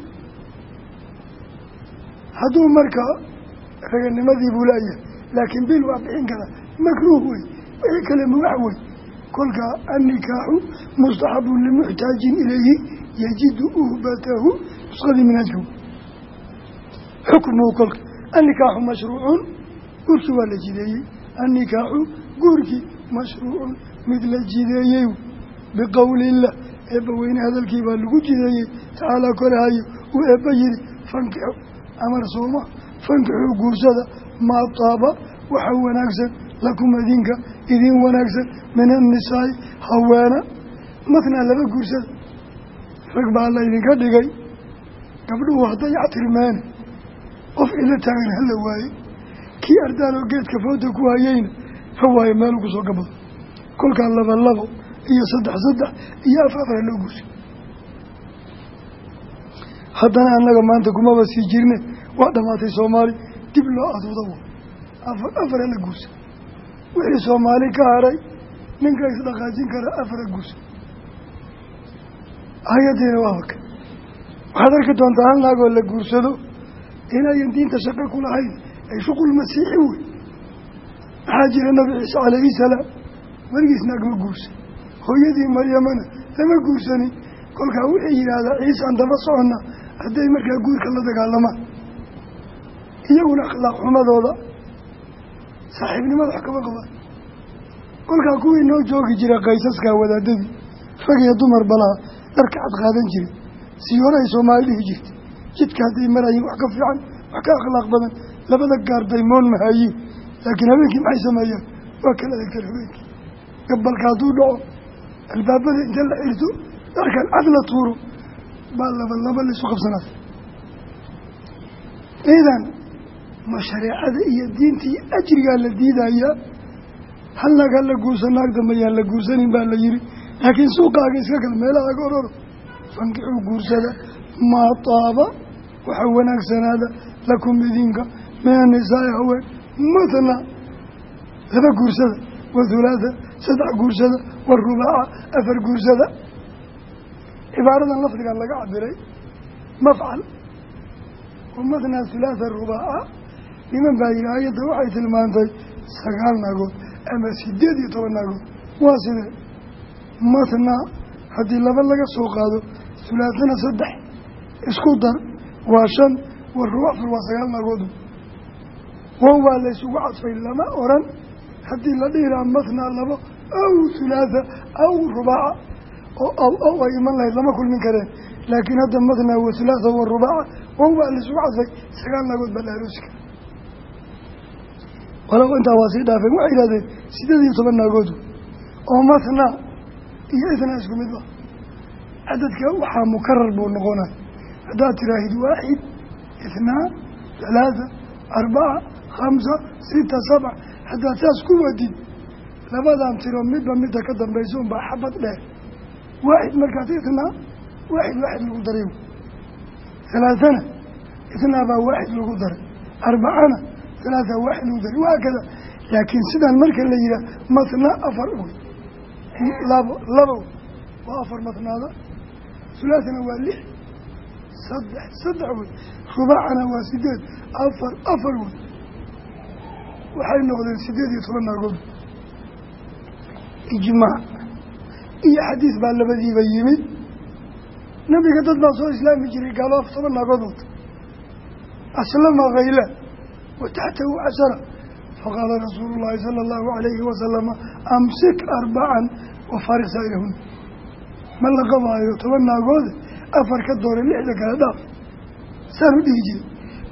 hadduu markaa raganimadii buu laayahay laakiin bil waa bixin karaa. Makruuh wey wixii kale mubax wey kolkaa annikaaxu mustaxabun limuxtaajin ilayhi yajidu uhbatahu nusqadii minhajka xukmuhu kolka annikaaxu mashruucun guurkii waa la jideeyey. Annikaaxu guurkii mashruucun mid la jideeyey biqowli illah eebba weyne hadalkii baa lagu jideeyey tacaalaa korahayo uu eebba amar sooma fankixuu guursada maa taaba waxa wanaagsan lakum idinka idin wanaagsan min annisaai haweena matnaa laba guursada. Rag baa la ydinka dhigay gabdhuhu hadday actirmeene qof ila taagan hala waaye kii ardaaloo geedka fooda ku hayeyna ha waaye meel ugu soo gabado. Kolkaa laba labo iyo saddex saddex iyo af afar loo guursay haddana annaga maanta kumaba sii jirne waa dhamaatay soomaali. Dib loo aduuda afar afara la guursa wixii soomaali ka haray ninka isdhaqaajin kara afara guursa hay'addiina waa haka waxaad arki doontaa hal naagoo la guursado inayan diinta shaqo ku lahayn ay shuqul masiixi wey maxaa jira nabi ciise calayhi salaam weligiis naag ma hooyadii maryamana lama guursanin kolkaa wuxuu yidhaahdaa ciisaan daba soconna hadday markaa guurka la dagaalamaan iyaguna akhlaaq xumadooda saaxiibnimada wax kama qabaan kolkaa kuwii noo joogi jira qaysaskaa wadaadadii rag iyo dumar balaha dharka cad qaadan jiray siyoorahay soomaali dhihi jirtay. Jidka hadday marayiin wax ka fiican wax ka akhlaaq badan labada gaar daymoon mahaayiin laakiin habeenkii maxay sameeyaan waa kala egtan habeenkii. Gabalka hadduu dhaco albaabada inta la xirto dharkan cad la tuuro baa laba laba laisu qabsanaya idan ma shareecada iyo diintii ajrigaa la diidayaa hal naag hala guursan naag dambe la guursanin baa la yihi laakiin suuqaaga iska kal meelahaaga ororo fankixuu guursada maa taaba waxa wanaagsanaada lakum idinka min annisaai haween matna laba guursada wa hulaatha saddex guursada wa rubaaca afar guursada cibaaradan lafdigan laga cabiray mafcal wa matnaa hulaatha rubaaca niman baa yihi ayadda waxay tilmaantay sagaal naagood ama sideed iyo toban naagood. Waa sidee? Matnaa haddii laba laga soo qaado hulaathana saddex. Isku dar waa shan wa rubac fur waa sagaal naagood. Wow baa laysugu cadfay lama oran. Haddii la dhihiraa mathnaa labo aw hulaatha aw rubaaca oo aw aw ay iman lahayd lama kulmin kareen. Laakiin hadda mathnaa wa hulaatha wa rubaaca wow baa laysugu cadfay sagaal naagood baa la aroosi kara walow intaa waa sii dhaafeen waxay yihahdeen sideed iyo toban naagood oo mathnaa iyo itnaa isku mid ba. Cadadka waxaa mukarar buu noqonay haddaad tiraahid waaxid ithnaa halaatha arbaca khamsa sita sabc haddaad saas ku wadid labadan tiro midba midda ka dambaysa unbaa xabad dheer waaxid markaas itnaa waaxid waaxid lagu daray halaathana itnaa baa waaxid lagu daray arbacana halaatha waaxid lagu daray wahaakada laakiin sidaan marka la yihaah matna afar wey labo labo waa afar matnaada hulaathana waa lix saddex saddex wey rubaacana waa sideed afar afar wey waxay noqdeen sideed iyo toban naagood ijmaac iyo xadiis baa labadiiba yimid. Nabiga dad baa soo islaami jiray gaalo af toban naagood wata aslama khayla wa taxtahu cashara faqaala rasuulu llaahi sala allahu alayhi wasalama amsik arbacan wa faariq saa'irahuna ma la qabaayo toban naagoode afar ka doore lixda kale dhaaf. Saan u dhihi jiray.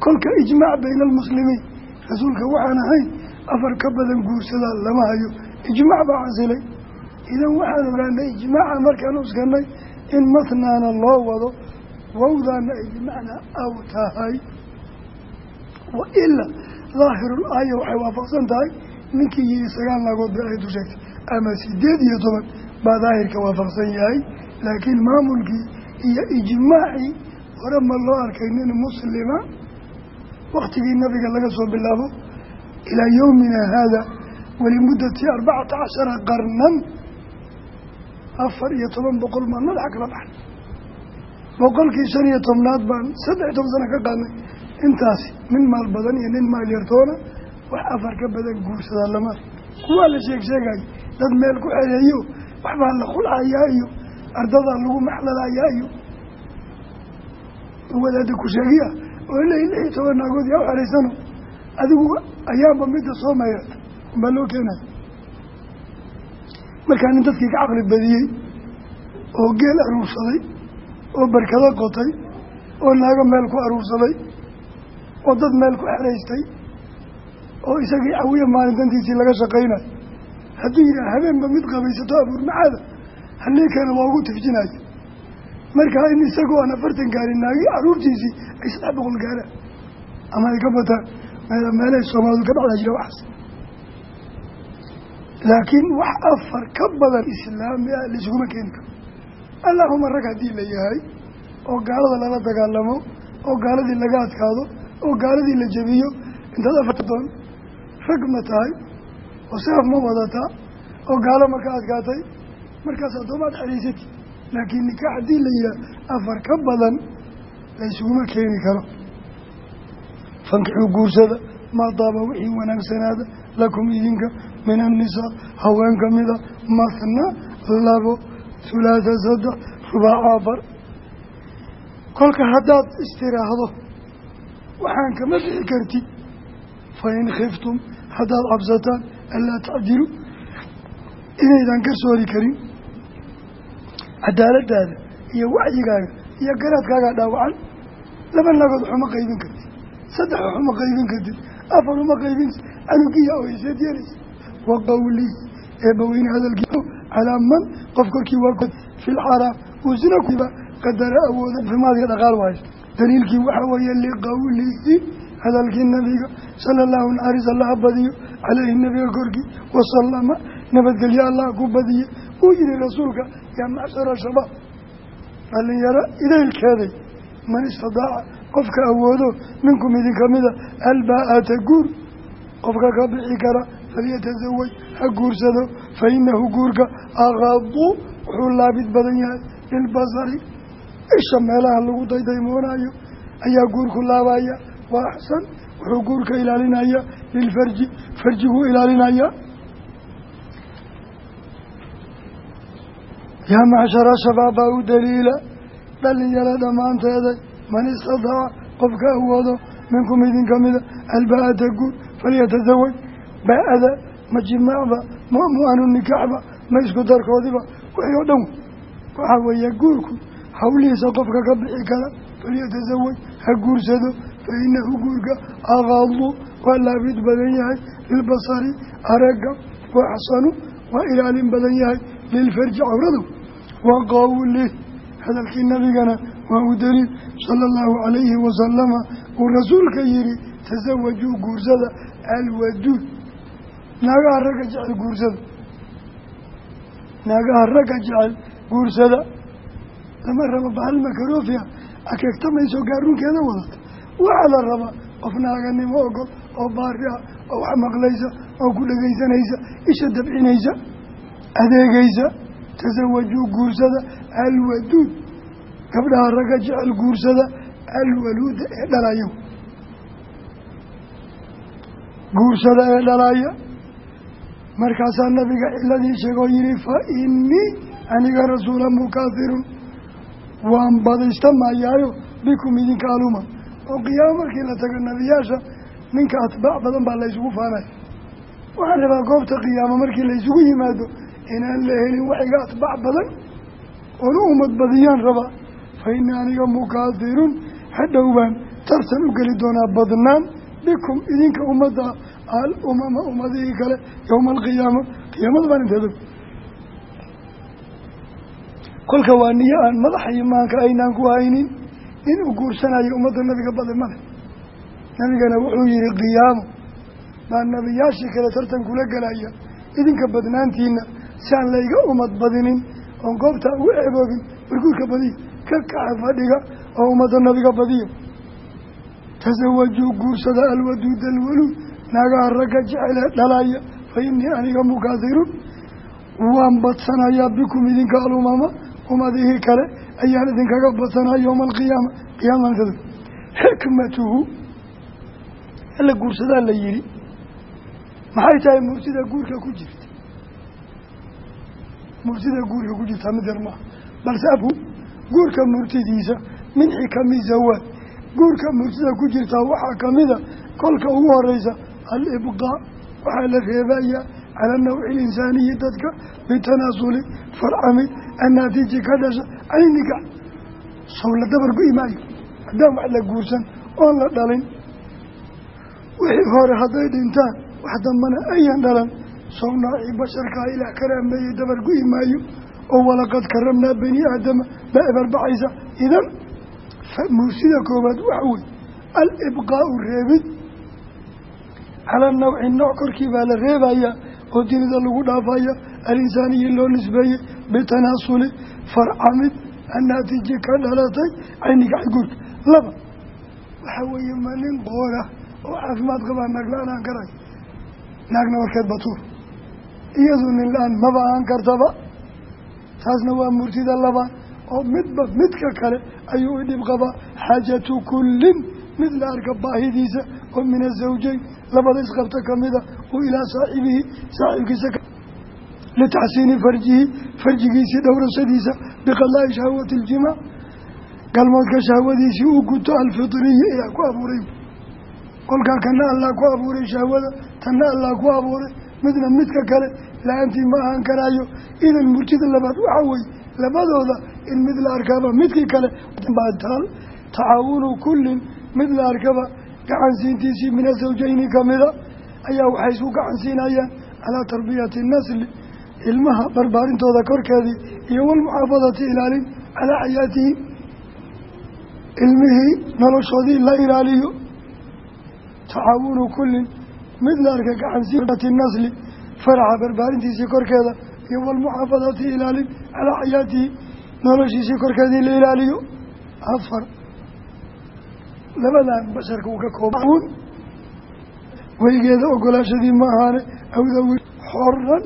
Kolka ijmaac bayna almuslimiin rasuulka waxaan ahayn afar ka badan guursadaa lama hayo. Ijmaac baa casilay idan waxaan ogaanay ijmaaca markaan uskanay in matnaana loo wado wawdaana ay bimacnaa aw tahay. Wa ilaa daahirul aaya waxay waafaqsan tahay ninkii yihi sagaal naagood bay ayadu sheegtay ama sideed iyo toban baa daahirka waafaqsan yahay. Laakiin maamulkii iyo ijmaacii hore ma loo arkay nin muslima waktigii nabiga laga soo bilaabo ilaa yowmina haada walimuddati arbacata cashara qarnan afar iyo toban boqol maa madaxa kala baxay boqolkii shan iyo tobnaad baan saddex iyo toban sano ka qaadnay. Intaasi nin maal badan iyo nin maal yartoona wax afar ka badan guursadaa lama kuwaa la sheeg sheegayo dad meel ku xereeyo waxbaa la khulcayaa iyo ardadaa lagu maxlalayaa iyo wadaada ku sheegiya oo ilaa lix iyo toban naagood yaa u xeraysano adigu ayaanba midda soo mayrata umbaa loo keenaya markaa nin dadkii ka caqli badiyey oo geel aruursaday oo barkado qotay oo naago meel ku aruursaday oo dad meel ku xeraystay oo isagii cawiya maalintantiisii laga shaqaynayo hadduu yidhaha habeenba mid qabaysato abuur macaada haliikana waa ugu tifjinayo markaa in isagoo aan afartan gaarin naagi caruurtiisii ay saddex boqol gaaraan ama ay ka bataan meel meelahay soomaalidu ka dhacdaa jira waxaas laakiin wax afar ka badan islaami ah laisuguma keeni karo allaahuma rag haddii la yahay oo gaalada lala dagaalamo oo gaaladii laga adkaado oo gaaladii la jebiyo intaad afarta doon rag ma tahay oo seef ma wadataa oo gaalo ma ka adkaatay markaas addoomaad xariisati laakiin nikaax haddii la yihaah afar ka badan laysuguma keeni karo. Fankixuu guursada maa daaba wixii wanaagsanaada lakum idinka min annisaa haween ka mida mathna labo hulaatha saddex rubaaca afar kolka haddaad istiraahdo waxaan kama bixi kartid fa in khiftum haddaad cabsataan anlaa tacdilu inaydan ka soori karin. Cadaaladaada iyo wacyigaaga iyo garaadkaagaa dhaawacan laba nagood waxuma qaybin kartid. Saddex waxuma qaybin kartid. Afar uma qaybin anugiya oo iseed yeelaysa wa qawlihi eebbaweyne hadalkii calaa man qof korkii waa fi lxaraam uu sina kuba qadara awooda rimaadka dhaqaal waayo daliilkii waxaa weeye liqawlihi hadalkii nabiga sala allahu naxariis allaha badiyo caleyhi nebiga korkii wasalama nabadgelyo allah ku badiye uu yihi rasuulka yaa macshara shabaab dhalinyaro idaylkeeday man istadaaca qofka awoodo minkum idinka mida albaa-ata guur qofka ka bixi kara falyatasawaj ha guursado fa inahu guurka aqadu wuxuu laabid badan yahay. Lilbasari isha meelaha lagu daydaymoonaayo ayaa guurku laabaya. Waa axsan wuxuu guurka ilaalinaya. Lilfarji farjiguu ilaalinaya. Yaa macshara shabaab baa u daliila. Dhalinyaro dhammaanteeda man istadaaca qofka awoodo. Minkum idinka mida. Albaa-ata guur. Falyatasawaj baa-ada ma jimaacba ma mu'anu nikaaxba ma isku darkoodiba wixii oo dhan waxaa weeye guurku hawlihiisa qofka ka bixi kara falyatasawaj ha guursado fa inahu guurka aqaadu waa laabid badan yahay lilbasari aragga wa axsanu waa ilaalin badan yahay lilfarji cawradu wa qawli hadalkii nabigana waa u daliil sala allahu calayhi wasalama uu rasuulka yihi tasawajuu guursada alwaduud naagaha ragga jecel guursada. Naagaha ragga jecel guursada. Lama rabo bahal makarofia akeegtamayso gaaruunkeeda wadata. Waxaa la rabaa qof naaganimo ogol oo baari ah oo wax maqlaysa oo ku dhegaysanaysa isha dabcinaysa adeegaysa tasawajuu guursada alwaduud. Gabdhaha ragga jecel guursada alwaluuda ee dhalaya guursada ee dhalaya markaasaa nabiga ciladii sheegoo yihi fa inii aniga rasuula mukaahirun waan badaysta maayaayo bikum idinka aluma. Oo qiyaamo markii la tago nebiyaasha ninka atbaac badan baa laysugu faanaya waxaan rabaa goobta qiyaamo markii laysugu yimaado inaan la helin waxiga atbaac badan oon u umad badiyaan rabaa. Fa inii aniga mukaahirun hadhow baan tartan u geli doonaa badnaan bikum idinka ummadda al umama ummadihii kale yowma alqiyaama qiyaamada baan inteeda kolka waa niyo aan madaxa imaanka aynaan ku haynin in uu guursanayo ummadda nabiga bade male nabigana wuxuu yihi qiyaamo baa nabiyaashii kale tartan kula gelaya idinka badnaantiina si aan layga umad badinin oon goobta ugu ceeboobin warguurka badiya ka kaxa fadhiga oo ummadda nabiga badiya tasawajuu guursada alwaduud alwaluud naagaha ragga jecelee dhalaya fa inii aniga mukaahirun waan badsanayaa bikum idinka alumama ummadihii kale ayaan idinkaga badsanaa yowma alqiyaama qiyaamantada xikmatuhu alla guursadaa la yihi maxay tahay murtida guurka ku jirta? Murtida guurka ku jirtaa mid yar maaha balse abhu guurka murtidiisa min xikami zawaad guurka murtida ku jirtaa waxaa kamida kolka ugu horeysa alibqaa waxaa la reebayaa cala nawci linsaaniyi dadka bitanaasuli farcamid annaatiiji ka dhasha cayniga sow la dabar go-i maayo haddaan wax la guursan oon la dhalin. Wixii hore hadday dhintaan wax dambana ayan dhalan. Sow naacii basharkaa ilaah karaameeyey dabar go-i maayo oo walaqad karamnaa bani aadama ebarbaxaysa idan mursida koowaad waxa wey alibqaau reebid calaa nawci nooc korkii baa la reebayaa oo dunida lagu dhaafaya alinsaaniyi loo nisbeeyey bitanaasuli farcamid annaatiji ka dhalatay cayniga xadguurka laba waxaa weeye ma nin qoora oo caafimaad qabaa naag la'aan aan karay. Naagna warkeed batuur iyadu nin la'aan maba aan kartaba. Taasna waa murtida labaad oo midba midka kale ayuu idhib qabaa. Xaajatu kullin mid la arka baahidiisa oo min azawjeyn labada isqabta kamida u ilaa saaxibihi saaxiibkiisa litaxsiini farjihi farjigiisii dhowrashadiisa biqadaa'i shahwati iljimac galmoodka shahwadiisii uu guto alfitriyi ee ku abuuray. Kolkaa kana allah ku abuuray shahwada tanna allah ku abuuray. Midna midka kale la'aantii ma ahaan karaayo. Idan murtida labaad waxaa weye labadooda in mid la arkaaba midkii kale tacaawunu kullin mid la arkaba gacansiintiisii min asawjayni kamida ayaa waxay isku gacansiinayaan calaa tarbiyati nasli ilmaha barbaarintooda korkeedii iyo walmuxaafadati ilaalin calaa xayaatihi ilmihii noloshoodii la ilaaliyo. Tacaawunu kullin mid la arka gacansiati nasli faraxa barbaarintiisii korkeeda iyo walmuxaafadati ilaalin calaa xayaatihi noloshiisii korkeeda in la ilaaliyo. Afar labadan basharka uu ka kooban weygeeda ogolaashadii ma ahaane awdawi xoran